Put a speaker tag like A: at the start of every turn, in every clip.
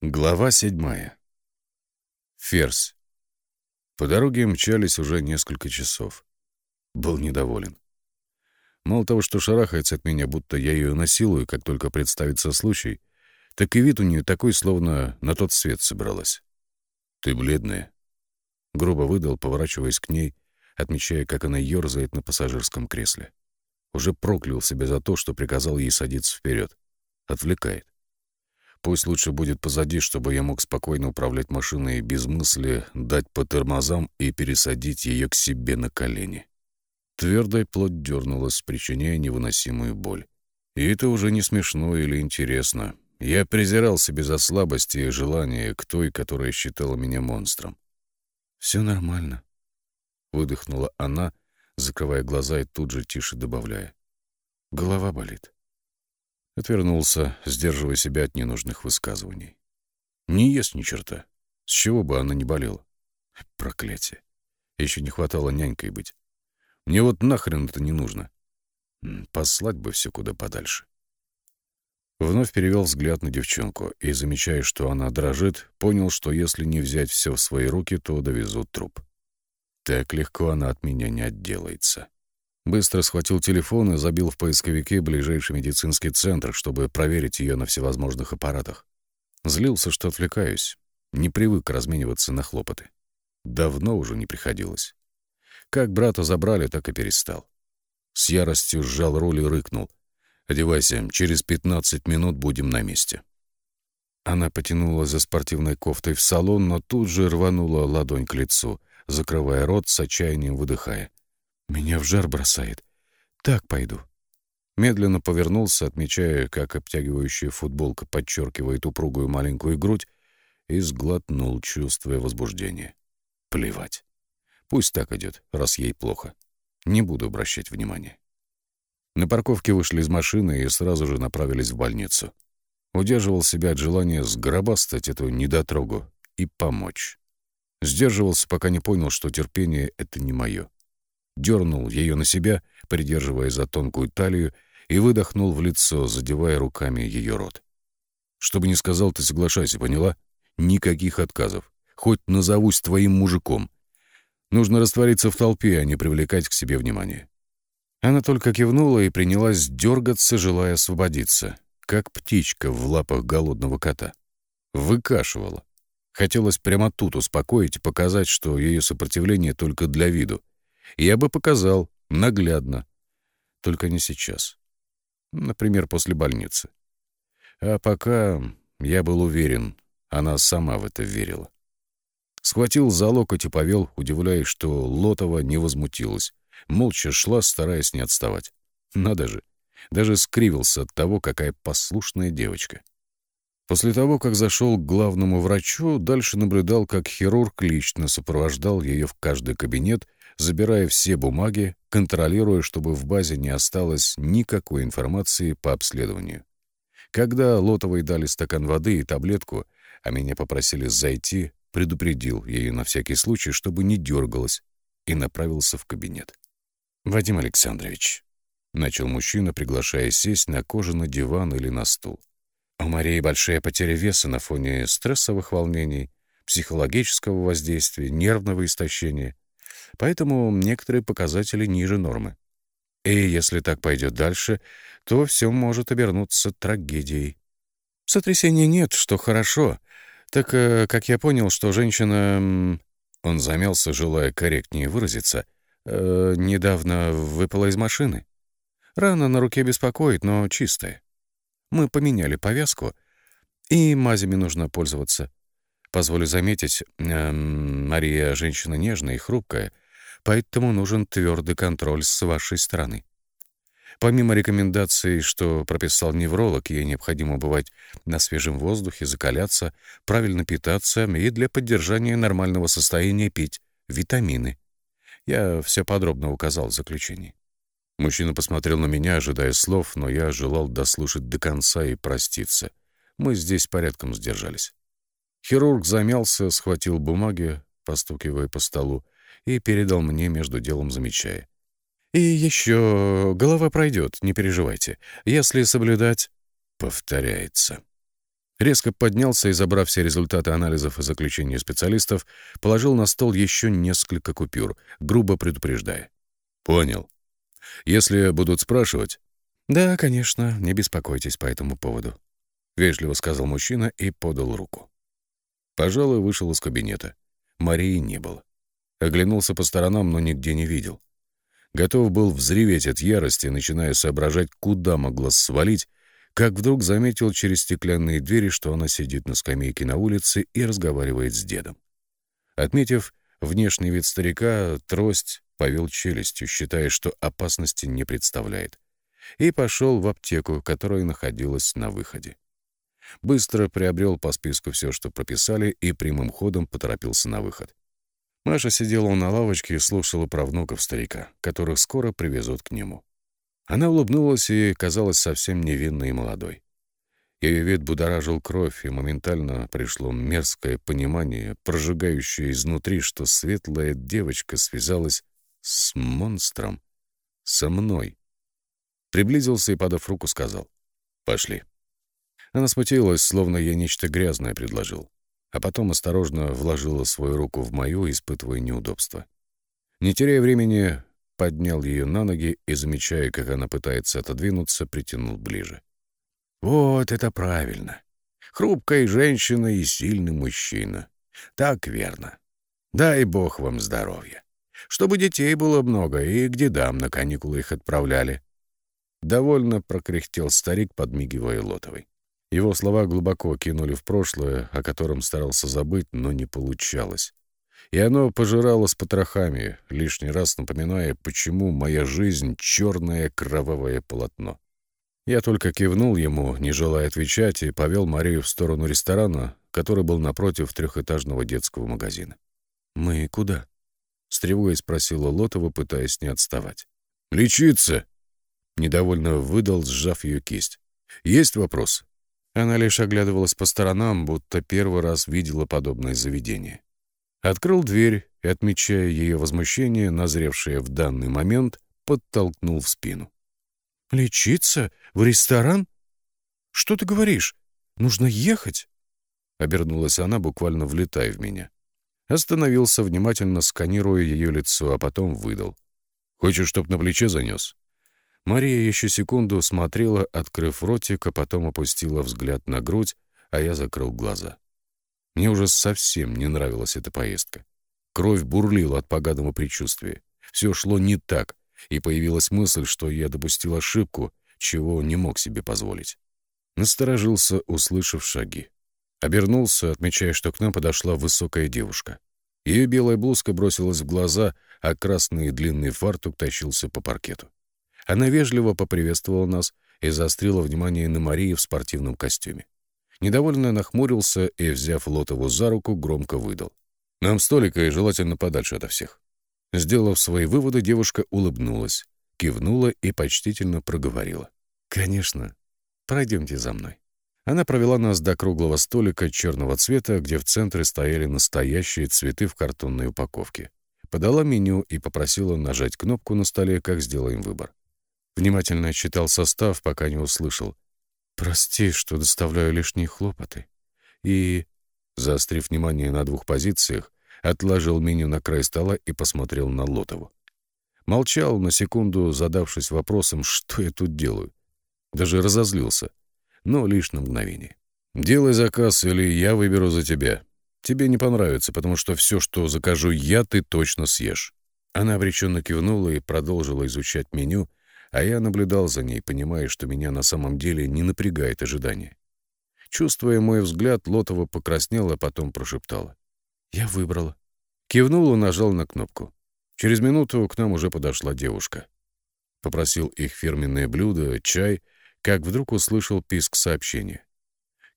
A: Глава седьмая. Ферзь. По дороге мчались уже несколько часов. Был недоволен. Мало того, что шарахается от меня, будто я ее насилую, как только представится случай, так и вид у нее такой, словно на тот свет собралась. «Ты бледная», — грубо выдал, поворачиваясь к ней, отмечая, как она ерзает на пассажирском кресле. Уже проклял себя за то, что приказал ей садиться вперед. Отвлекает. Пусть лучше будет позади, чтобы я мог спокойно управлять машиной без мысли дать по тормозам и пересадить ее к себе на колени. Твердая плоть дернулась, причиняя невыносимую боль. И это уже не смешно или интересно. Я презирал себя за слабости и желание к той, которая считала меня монстром. «Все нормально», — выдохнула она, закрывая глаза и тут же тише добавляя. «Голова болит». Отвернулся, сдерживая себя от ненужных высказываний. Не ест ни черта. С чего бы она не болела? Проклятие. Еще не хватало нянькой быть. Мне вот нахрен это не нужно. Послать бы все куда подальше. Вновь перевел взгляд на девчонку и, замечая, что она дрожит, понял, что если не взять все в свои руки, то довезут труп. Так легко она от меня не отделается. Быстро схватил телефон и забил в поисковике ближайший медицинский центр, чтобы проверить ее на всевозможных аппаратах. Злился, что отвлекаюсь. Не привык размениваться на хлопоты. Давно уже не приходилось. Как брата забрали, так и перестал. С яростью сжал руль и рыкнул. «Одевайся, через пятнадцать минут будем на месте». Она потянула за спортивной кофтой в салон, но тут же рванула ладонь к лицу, закрывая рот с отчаянием выдыхая. Меня в жар бросает. Так пойду. Медленно повернулся, отмечая, как обтягивающая футболка подчеркивает упругую маленькую грудь, и сглотнул, чувствуя возбуждение. Плевать. Пусть так идет, раз ей плохо. Не буду обращать внимания. На парковке вышли из машины и сразу же направились в больницу. Удерживал себя от желания сгробастать эту недотрогу и помочь. Сдерживался, пока не понял, что терпение — это не мое дернул ее на себя, придерживая за тонкую талию, и выдохнул в лицо, задевая руками ее рот. «Что бы ни сказал, ты соглашайся, поняла? Никаких отказов. Хоть назовусь твоим мужиком. Нужно раствориться в толпе, а не привлекать к себе внимание». Она только кивнула и принялась дергаться, желая освободиться, как птичка в лапах голодного кота. Выкашивала. Хотелось прямо тут успокоить и показать, что ее сопротивление только для виду, я бы показал, наглядно. Только не сейчас. Например, после больницы. А пока я был уверен, она сама в это верила. Схватил за локоть и повел, удивляясь, что Лотова не возмутилась. Молча шла, стараясь не отставать. Надо же, даже скривился от того, какая послушная девочка. После того, как зашел к главному врачу, дальше наблюдал, как хирург лично сопровождал ее в каждый кабинет забирая все бумаги, контролируя, чтобы в базе не осталось никакой информации по обследованию. Когда Лотовой дали стакан воды и таблетку, а меня попросили зайти, предупредил ее на всякий случай, чтобы не дергалась, и направился в кабинет. «Вадим Александрович», — начал мужчина, приглашая сесть на кожаный диван или на стул. «У Марии большая потеря веса на фоне стрессовых волнений, психологического воздействия, нервного истощения поэтому некоторые показатели ниже нормы. И если так пойдет дальше, то все может обернуться трагедией. Сотрясения нет, что хорошо. Так э, как я понял, что женщина... Он замялся, желая корректнее выразиться. Э, недавно выпала из машины. Рана на руке беспокоит, но чистая. Мы поменяли повязку, и мазями нужно пользоваться. Позволю заметить, э, Мария женщина нежная и хрупкая, поэтому нужен твердый контроль с вашей стороны. Помимо рекомендаций, что прописал невролог, ей необходимо бывать на свежем воздухе, закаляться, правильно питаться и для поддержания нормального состояния пить витамины. Я все подробно указал в заключении. Мужчина посмотрел на меня, ожидая слов, но я желал дослушать до конца и проститься. Мы здесь порядком сдержались. Хирург замялся, схватил бумаги, постукивая по столу, и передал мне между делом, замечая. «И еще голова пройдет, не переживайте. Если соблюдать...» Повторяется. Резко поднялся и, забрав все результаты анализов и заключения специалистов, положил на стол еще несколько купюр, грубо предупреждая. «Понял. Если будут спрашивать...» «Да, конечно, не беспокойтесь по этому поводу», — вежливо сказал мужчина и подал руку. Пожалуй, вышел из кабинета. Марии не было. Оглянулся по сторонам, но нигде не видел. Готов был взреветь от ярости, начиная соображать, куда могла свалить, как вдруг заметил через стеклянные двери, что она сидит на скамейке на улице и разговаривает с дедом. Отметив внешний вид старика, трость повел челюстью, считая, что опасности не представляет, и пошел в аптеку, которая находилась на выходе. Быстро приобрел по списку все, что прописали, и прямым ходом поторопился на выход. Маша сидела на лавочке и слушала про внуков старика, которых скоро привезут к нему. Она улыбнулась и казалась совсем невинной и молодой. Ее вид будоражил кровь, и моментально пришло мерзкое понимание, прожигающее изнутри, что светлая девочка связалась с монстром, со мной. Приблизился и, подав руку, сказал «Пошли». Она смутилась, словно я нечто грязное предложил, а потом осторожно вложила свою руку в мою, испытывая неудобство. Не теряя времени, поднял ее на ноги и, замечая, как она пытается отодвинуться, притянул ближе. «Вот это правильно. Хрупкая женщина и сильный мужчина. Так верно. Дай бог вам здоровья. Чтобы детей было много, и к дедам на каникулы их отправляли». Довольно прокряхтел старик, подмигивая Лотовой. Его слова глубоко кинули в прошлое, о котором старался забыть, но не получалось и оно пожирало с потрохами, лишний раз напоминая, почему моя жизнь — черное кровавое полотно. Я только кивнул ему, не желая отвечать, и повел Марию в сторону ресторана, который был напротив трехэтажного детского магазина. «Мы куда?» — с тревогой спросила Лотова, пытаясь не отставать. «Лечиться!» — недовольно выдал, сжав ее кисть. «Есть вопрос?» Она лишь оглядывалась по сторонам, будто первый раз видела подобное заведение. Открыл дверь и, отмечая ее возмущение, назревшее в данный момент, подтолкнул в спину. «Лечиться? В ресторан? Что ты говоришь? Нужно ехать?» Обернулась она, буквально влетая в меня. Остановился, внимательно сканируя ее лицо, а потом выдал. «Хочешь, чтоб на плече занес?» Мария еще секунду смотрела, открыв ротик, а потом опустила взгляд на грудь, а я закрыл глаза. Мне уже совсем не нравилась эта поездка. Кровь бурлила от поганого предчувствия. Все шло не так, и появилась мысль, что я допустил ошибку, чего не мог себе позволить. Насторожился, услышав шаги. Обернулся, отмечая, что к нам подошла высокая девушка. Ее белая блузка бросилась в глаза, а красный длинный фартук тащился по паркету. Она вежливо поприветствовала нас и заострила внимание на Марии в спортивном костюме. Недовольно нахмурился и, взяв Лотову за руку, громко выдал. «Нам столика и желательно подальше ото всех». Сделав свои выводы, девушка улыбнулась, кивнула и почтительно проговорила. «Конечно. Пройдемте за мной». Она провела нас до круглого столика черного цвета, где в центре стояли настоящие цветы в картонной упаковке. Подала меню и попросила нажать кнопку на столе, как сделаем выбор. Внимательно читал состав, пока не услышал. Прости, что доставляю лишние хлопоты. И, заострив внимание на двух позициях, отложил меню на край стола и посмотрел на Лотову. Молчал на секунду, задавшись вопросом, что я тут делаю. Даже разозлился, но лишь на мгновение. «Делай заказ, или я выберу за тебя. Тебе не понравится, потому что все, что закажу я, ты точно съешь». Она обреченно кивнула и продолжила изучать меню, а я наблюдал за ней, понимая, что меня на самом деле не напрягает ожидание. Чувствуя мой взгляд, Лотова покраснела, а потом прошептала. «Я выбрала». Кивнул и нажал на кнопку. Через минуту к нам уже подошла девушка. Попросил их фирменное блюдо, чай, как вдруг услышал писк сообщения.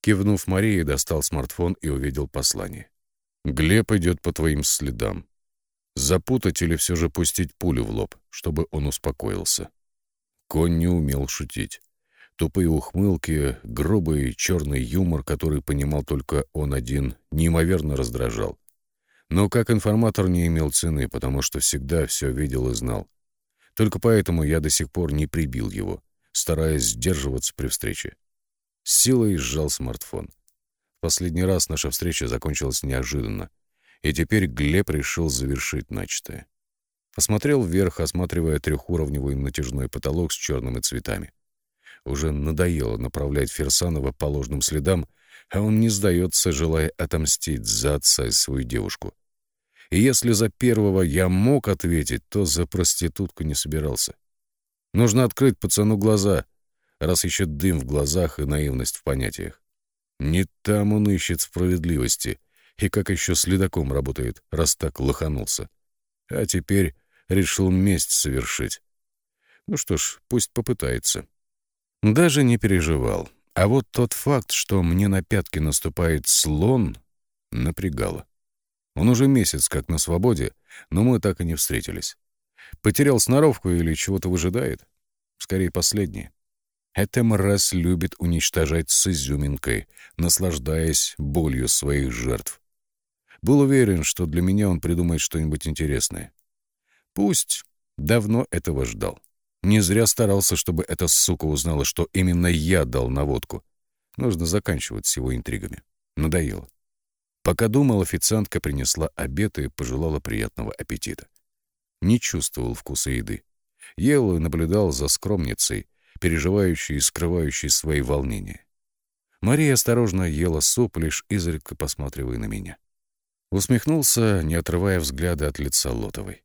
A: Кивнув Марии, достал смартфон и увидел послание. «Глеб идет по твоим следам. Запутать или все же пустить пулю в лоб, чтобы он успокоился». Конь не умел шутить. Тупые ухмылки, грубый черный юмор, который понимал только он один, неимоверно раздражал. Но как информатор не имел цены, потому что всегда все видел и знал. Только поэтому я до сих пор не прибил его, стараясь сдерживаться при встрече. С силой сжал смартфон. Последний раз наша встреча закончилась неожиданно, и теперь Глеб решил завершить начатое. Посмотрел вверх, осматривая трехуровневый натяжной потолок с черными цветами. Уже надоело направлять Ферсанова по ложным следам, а он не сдается, желая отомстить за отца и свою девушку. И если за первого я мог ответить, то за проститутку не собирался. Нужно открыть пацану глаза, раз еще дым в глазах и наивность в понятиях. Не там он ищет справедливости, и как еще следаком работает, раз так лоханулся. А теперь решил месть совершить. Ну что ж, пусть попытается. Даже не переживал. А вот тот факт, что мне на пятки наступает слон, напрягало. Он уже месяц как на свободе, но мы так и не встретились. Потерял сноровку или чего-то выжидает? Скорее, последнее. Эта мразь любит уничтожать с изюминкой, наслаждаясь болью своих жертв. Был уверен, что для меня он придумает что-нибудь интересное. Пусть давно этого ждал. Не зря старался, чтобы эта сука узнала, что именно я дал наводку. Нужно заканчивать с его интригами. Надоело. Пока думал, официантка принесла обед и пожелала приятного аппетита. Не чувствовал вкуса еды. Ел и наблюдал за скромницей, переживающей и скрывающей свои волнения. Мария осторожно ела суп, лишь изредка посматривая на меня. Усмехнулся, не отрывая взгляда от лица Лотовой.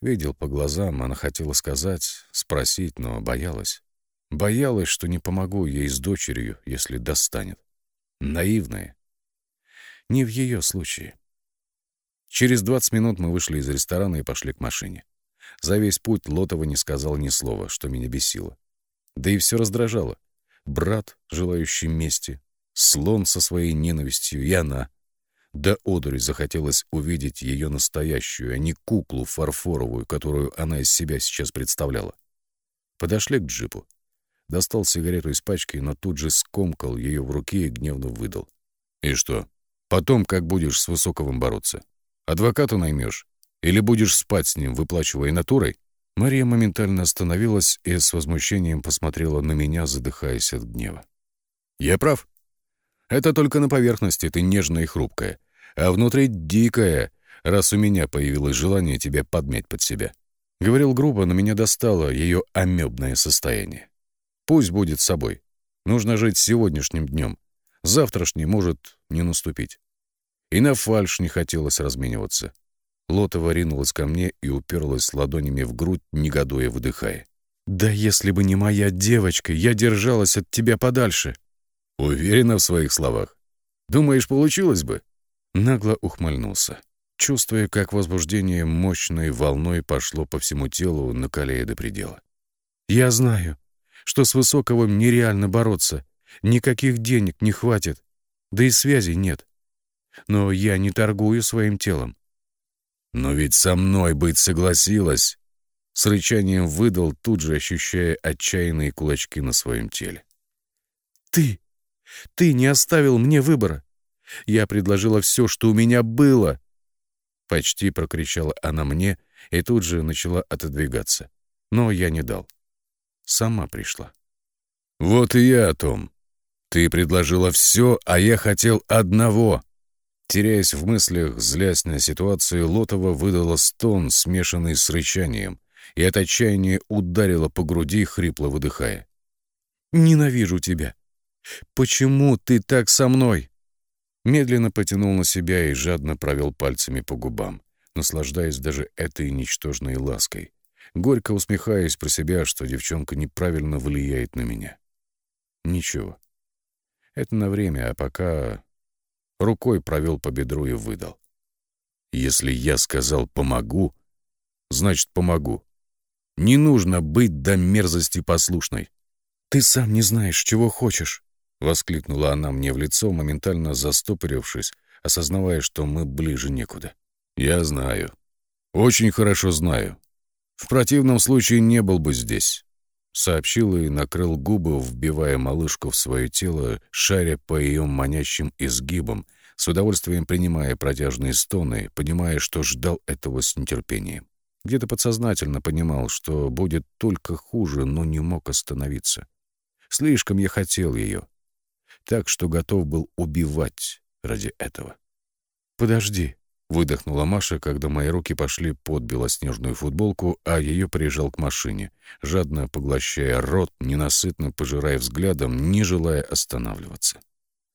A: Видел по глазам, она хотела сказать, спросить, но боялась. Боялась, что не помогу ей с дочерью, если достанет. Наивная. Не в ее случае. Через 20 минут мы вышли из ресторана и пошли к машине. За весь путь Лотова не сказал ни слова, что меня бесило. Да и все раздражало. Брат, желающий мести, слон со своей ненавистью и она — до одури захотелось увидеть ее настоящую, а не куклу фарфоровую, которую она из себя сейчас представляла. Подошли к джипу. Достал сигарету из пачки, но тут же скомкал ее в руке и гневно выдал. «И что? Потом как будешь с Высоковым бороться? Адвоката наймешь? Или будешь спать с ним, выплачивая натурой?» Мария моментально остановилась и с возмущением посмотрела на меня, задыхаясь от гнева. «Я прав. Это только на поверхности ты нежная и хрупкая а внутри дикая, раз у меня появилось желание тебя подмять под себя. Говорил грубо, но меня достало ее амебное состояние. Пусть будет собой. Нужно жить сегодняшним днем. Завтрашний может не наступить. И на фальш не хотелось размениваться. Лотова ринулась ко мне и уперлась ладонями в грудь, негодуя выдыхая. «Да если бы не моя девочка, я держалась от тебя подальше!» «Уверена в своих словах? Думаешь, получилось бы?» Нагло ухмыльнулся, чувствуя, как возбуждение мощной волной пошло по всему телу, накаляя до предела. «Я знаю, что с Высоковым нереально бороться, никаких денег не хватит, да и связей нет. Но я не торгую своим телом». «Но ведь со мной быть согласилась!» С рычанием выдал, тут же ощущая отчаянные кулачки на своем теле. «Ты! Ты не оставил мне выбора! Я предложила все, что у меня было!» Почти прокричала она мне и тут же начала отодвигаться. Но я не дал. Сама пришла. «Вот и я о том. Ты предложила все, а я хотел одного!» Теряясь в мыслях, злясь на ситуацию, Лотова выдала стон, смешанный с рычанием, и от отчаяния ударила по груди, хрипло выдыхая. «Ненавижу тебя! Почему ты так со мной?» Медленно потянул на себя и жадно провел пальцами по губам, наслаждаясь даже этой ничтожной лаской, горько усмехаясь про себя, что девчонка неправильно влияет на меня. Ничего. Это на время, а пока рукой провел по бедру и выдал. Если я сказал «помогу», значит «помогу». Не нужно быть до мерзости послушной. Ты сам не знаешь, чего хочешь. — воскликнула она мне в лицо, моментально застопорившись, осознавая, что мы ближе некуда. «Я знаю. Очень хорошо знаю. В противном случае не был бы здесь», — сообщил и накрыл губы, вбивая малышку в свое тело, шаря по ее манящим изгибам, с удовольствием принимая протяжные стоны, понимая, что ждал этого с нетерпением. Где-то подсознательно понимал, что будет только хуже, но не мог остановиться. Слишком я хотел ее, так, что готов был убивать ради этого.
B: «Подожди», —
A: выдохнула Маша, когда мои руки пошли под белоснежную футболку, а ее прижал к машине, жадно поглощая рот, ненасытно пожирая взглядом, не желая останавливаться.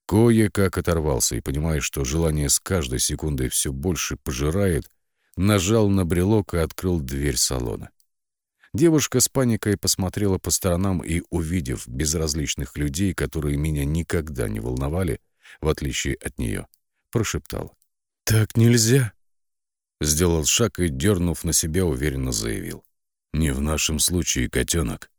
A: Кое-как оторвался и, понимая, что желание с каждой секундой все больше пожирает, нажал на брелок и открыл дверь салона. Девушка с паникой посмотрела по сторонам и, увидев безразличных людей, которые меня никогда не волновали, в отличие от нее, прошептала.
B: «Так нельзя!»
A: Сделал шаг и, дернув на себя, уверенно заявил. «Не в нашем случае, котенок».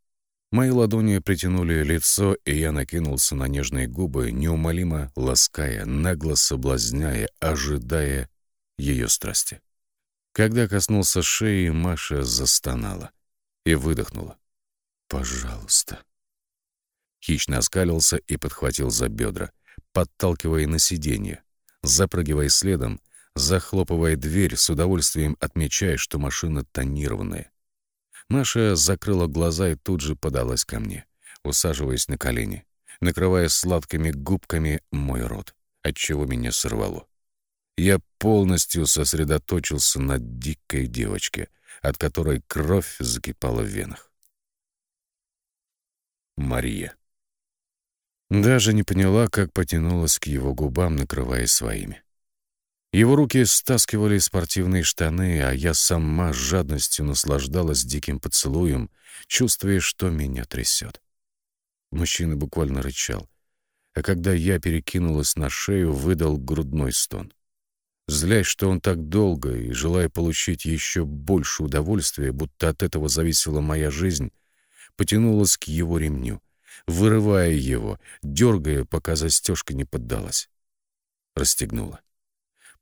A: Мои ладони притянули лицо, и я накинулся на нежные губы, неумолимо лаская, нагло соблазняя, ожидая ее страсти. Когда коснулся шеи, Маша застонала и выдохнула. «Пожалуйста». Хищно оскалился и подхватил за бедра, подталкивая на сиденье, запрыгивая следом, захлопывая дверь, с удовольствием отмечая, что машина тонированная. Маша закрыла глаза и тут же подалась ко мне, усаживаясь на колени, накрывая сладкими губками мой рот, отчего меня сорвало. Я полностью сосредоточился на дикой девочке, от которой кровь закипала в венах. Мария. Даже не поняла, как потянулась к его губам, накрывая своими. Его руки стаскивали спортивные штаны, а я сама с жадностью наслаждалась диким поцелуем, чувствуя, что меня трясет. Мужчина буквально рычал, а когда я перекинулась на шею, выдал грудной стон. Злясь, что он так долго, и желая получить еще больше удовольствия, будто от этого зависела моя жизнь, потянулась к его ремню, вырывая его, дергая, пока застежка не поддалась. Расстегнула.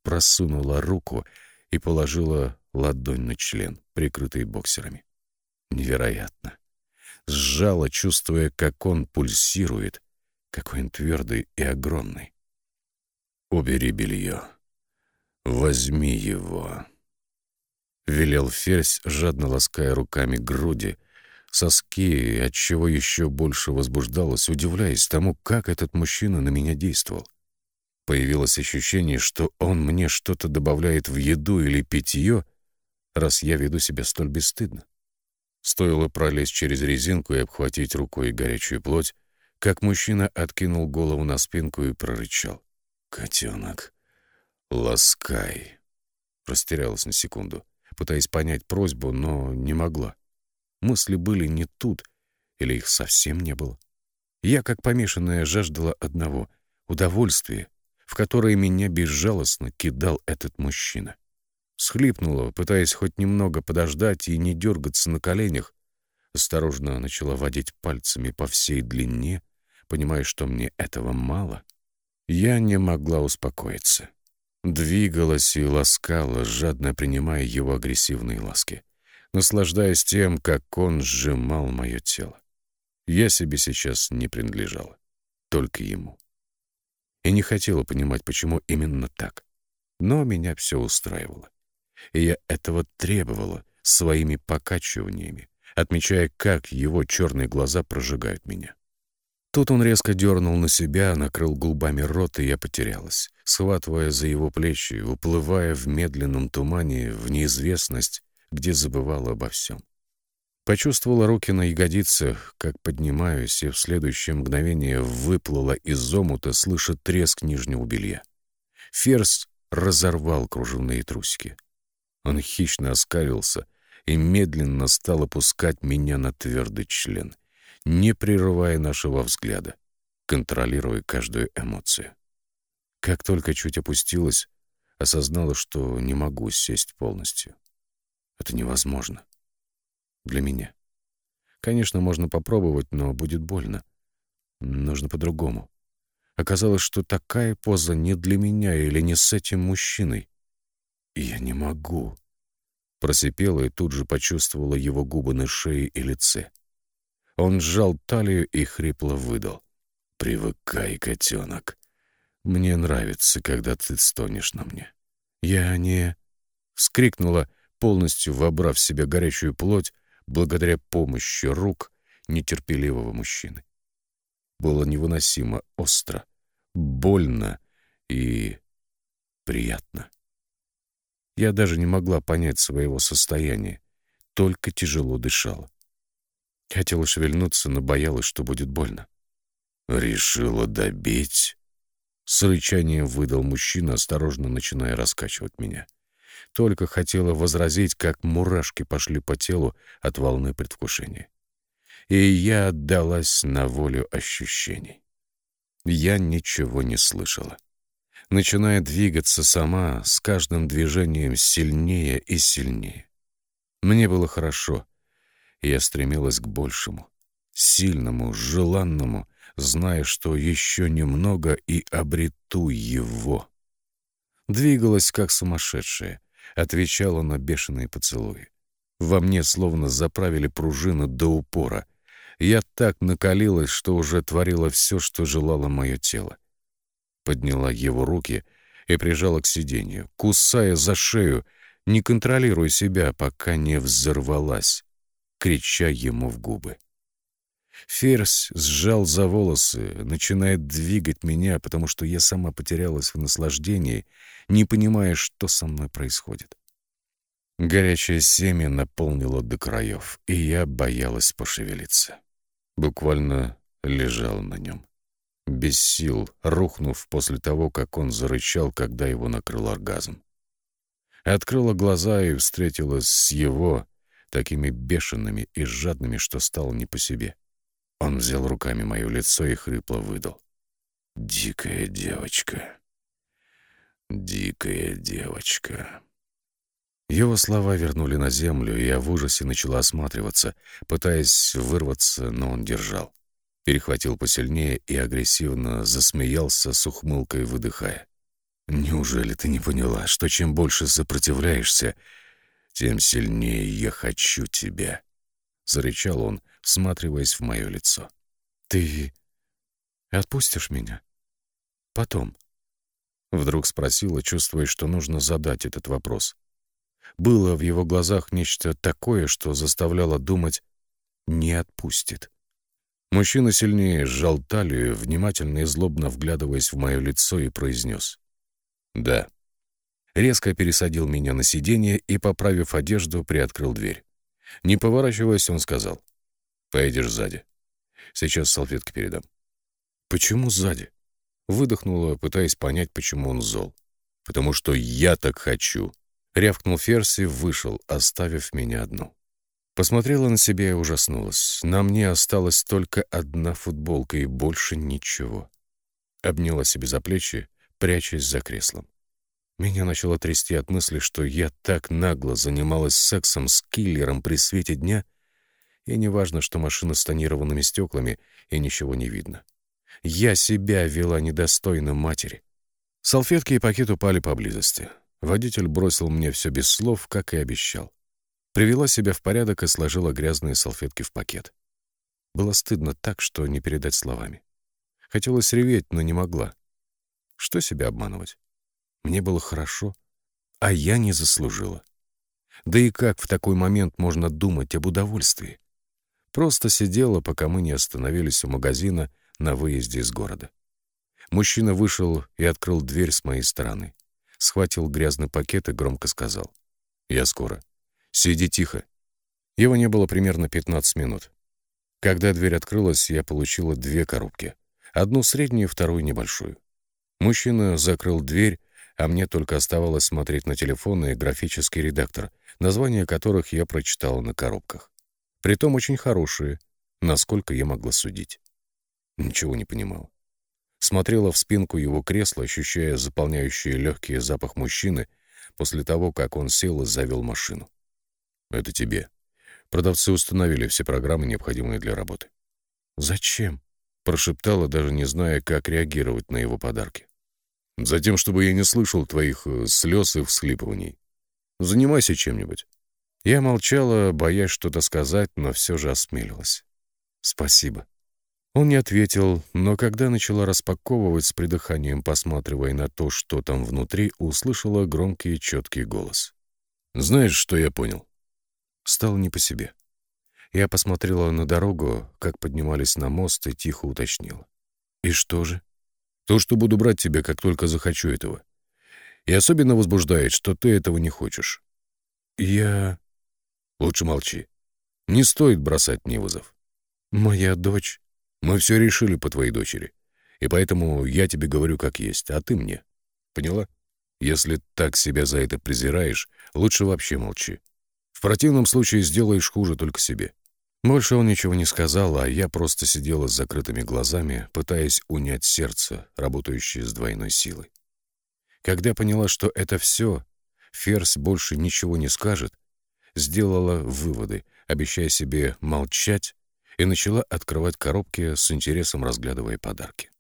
A: Просунула руку и положила ладонь на член, прикрытый боксерами. Невероятно. Сжала, чувствуя, как он пульсирует, какой он твердый и огромный. «Убери белье», «Возьми его», — велел Ферзь, жадно лаская руками груди, соски, отчего еще больше возбуждалась, удивляясь тому, как этот мужчина на меня действовал. Появилось ощущение, что он мне что-то добавляет в еду или питье, раз я веду себя столь бесстыдно. Стоило пролезть через резинку и обхватить рукой горячую плоть, как мужчина откинул голову на спинку и прорычал. «Котенок, «Ласкай». Растерялась на секунду, пытаясь понять просьбу, но не могла. Мысли были не тут, или их совсем не было. Я, как помешанная, жаждала одного — удовольствия, в которое меня безжалостно кидал этот мужчина. Схлипнула, пытаясь хоть немного подождать и не дергаться на коленях, осторожно начала водить пальцами по всей длине, понимая, что мне этого мало. Я не могла успокоиться. Двигалась и ласкала, жадно принимая его агрессивные ласки, наслаждаясь тем, как он сжимал мое тело. Я себе сейчас не принадлежала, только ему. И не хотела понимать, почему именно так. Но меня все устраивало. И я этого требовала своими покачиваниями, отмечая, как его черные глаза прожигают меня. Тут он резко дернул на себя, накрыл губами рот, и я потерялась, схватывая за его плечи, уплывая в медленном тумане в неизвестность, где забывала обо всем. Почувствовала руки на ягодицах, как поднимаюсь, и в следующее мгновение выплыла из омута, слыша треск нижнего белья. Ферзь разорвал кружевные трусики. Он хищно оскалился и медленно стал опускать меня на твердый член не прерывая нашего взгляда, контролируя каждую эмоцию. Как только чуть опустилась, осознала, что не могу сесть полностью. Это невозможно. Для меня. Конечно, можно попробовать, но будет больно. Нужно по-другому. Оказалось, что такая поза не для меня или не с этим мужчиной. И я не могу. Просипела и тут же почувствовала его губы на шее и лице. Он сжал талию и хрипло выдал. «Привыкай, котенок. Мне нравится, когда ты стонешь на мне». «Я не...» — вскрикнула, полностью вобрав в себя горячую плоть благодаря помощи рук нетерпеливого мужчины. было невыносимо остро, больно и приятно. Я даже не могла понять своего состояния, только тяжело дышала. Хотела шевельнуться, но боялась, что будет больно. «Решила добить?» С рычанием выдал мужчина, осторожно начиная раскачивать меня. Только хотела возразить, как мурашки пошли по телу от волны предвкушения. И я отдалась на волю ощущений. Я ничего не слышала. Начиная двигаться сама, с каждым движением сильнее и сильнее. Мне было хорошо, я стремилась к большему, сильному, желанному, зная, что еще немного и обрету его. Двигалась как сумасшедшая, отвечала на бешеные поцелуи. Во мне словно заправили пружины до упора. Я так накалилась, что уже творила все, что желало мое тело. Подняла его руки и прижала к сиденью, кусая за шею, не контролируя себя, пока не взорвалась, крича ему в губы. Ферзь сжал за волосы, начинает двигать меня, потому что я сама потерялась в наслаждении, не понимая, что со мной происходит. Горячее семя наполнило до краев, и я боялась пошевелиться. Буквально лежал на нем. Без сил, рухнув после того, как он зарычал, когда его накрыл оргазм. Открыла глаза и встретилась с его, такими бешеными и жадными, что стало не по себе. Он взял руками мое лицо и хрипло выдал. «Дикая девочка. Дикая девочка». Его слова вернули на землю, и я в ужасе начала осматриваться, пытаясь вырваться, но он держал. Перехватил посильнее и агрессивно засмеялся с ухмылкой, выдыхая. «Неужели ты не поняла, что чем больше сопротивляешься, тем сильнее я хочу тебя?» Зарычал он, всматриваясь в мое лицо. «Ты отпустишь меня? Потом?» Вдруг спросила, чувствуя, что нужно задать этот вопрос. Было в его глазах нечто такое, что заставляло думать «не отпустит». Мужчина сильнее сжал талию, внимательно и злобно вглядываясь в мое лицо, и произнес «Да». Резко пересадил меня на сиденье и, поправив одежду, приоткрыл дверь. Не поворачиваясь, он сказал Поедешь сзади. Сейчас салфетки передам. Почему сзади? Выдохнула, пытаясь понять, почему он зол. Потому что я так хочу. Рявкнул Ферси, вышел, оставив меня одну. Посмотрела на себя и ужаснулась. На мне осталась только одна футболка и больше ничего. Обняла себе за плечи, прячась за креслом. Меня начало трясти от мысли, что я так нагло занималась сексом с киллером при свете дня, и неважно, что машина с тонированными стеклами, и ничего не видно. Я себя вела недостойно матери. Салфетки и пакет упали поблизости. Водитель бросил мне все без слов, как и обещал. Привела себя в порядок и сложила грязные салфетки в пакет. Было стыдно так, что не передать словами. Хотелось реветь, но не могла. Что себя обманывать? Мне было хорошо, а я не заслужила. Да и как в такой момент можно думать об удовольствии? Просто сидела, пока мы не остановились у магазина на выезде из города. Мужчина вышел и открыл дверь с моей стороны. Схватил грязный пакет и громко сказал. «Я скоро. Сиди тихо». Его не было примерно 15 минут. Когда дверь открылась, я получила две коробки. Одну среднюю, вторую небольшую. Мужчина закрыл дверь, а мне только оставалось смотреть на телефон и графический редактор, названия которых я прочитала на коробках. Притом очень хорошие, насколько я могла судить. Ничего не понимала. Смотрела в спинку его кресла, ощущая заполняющий легкий запах мужчины после того, как он сел и завел машину. «Это тебе. Продавцы установили все программы, необходимые для работы». «Зачем?» — прошептала, даже не зная, как реагировать на его подарки. «Затем, чтобы я не слышал твоих э, слез и всхлипываний. Занимайся чем-нибудь. Я молчала, боясь что-то сказать, но все же осмелилась. «Спасибо». Он не ответил, но когда начала распаковывать с придыханием, посматривая на то, что там внутри, услышала громкий четкий голос. «Знаешь, что я понял?» Стало не по себе. Я посмотрела на дорогу, как поднимались на мост, и тихо уточнила.
B: И что же?
A: То, что буду брать тебя, как только захочу этого. И особенно возбуждает, что ты этого не хочешь.
B: Я...
A: Лучше молчи. Не стоит бросать мне вызов.
B: Моя дочь...
A: Мы все решили по твоей дочери. И поэтому я тебе говорю как есть, а ты мне. Поняла? Если так себя за это презираешь, лучше вообще молчи. В противном случае сделаешь хуже только себе. Больше он ничего не сказал, а я просто сидела с закрытыми глазами, пытаясь унять сердце, работающее с двойной силой. Когда поняла, что это все, Ферзь больше ничего не скажет, сделала выводы, обещая себе молчать, и начала открывать коробки с интересом разглядывая подарки.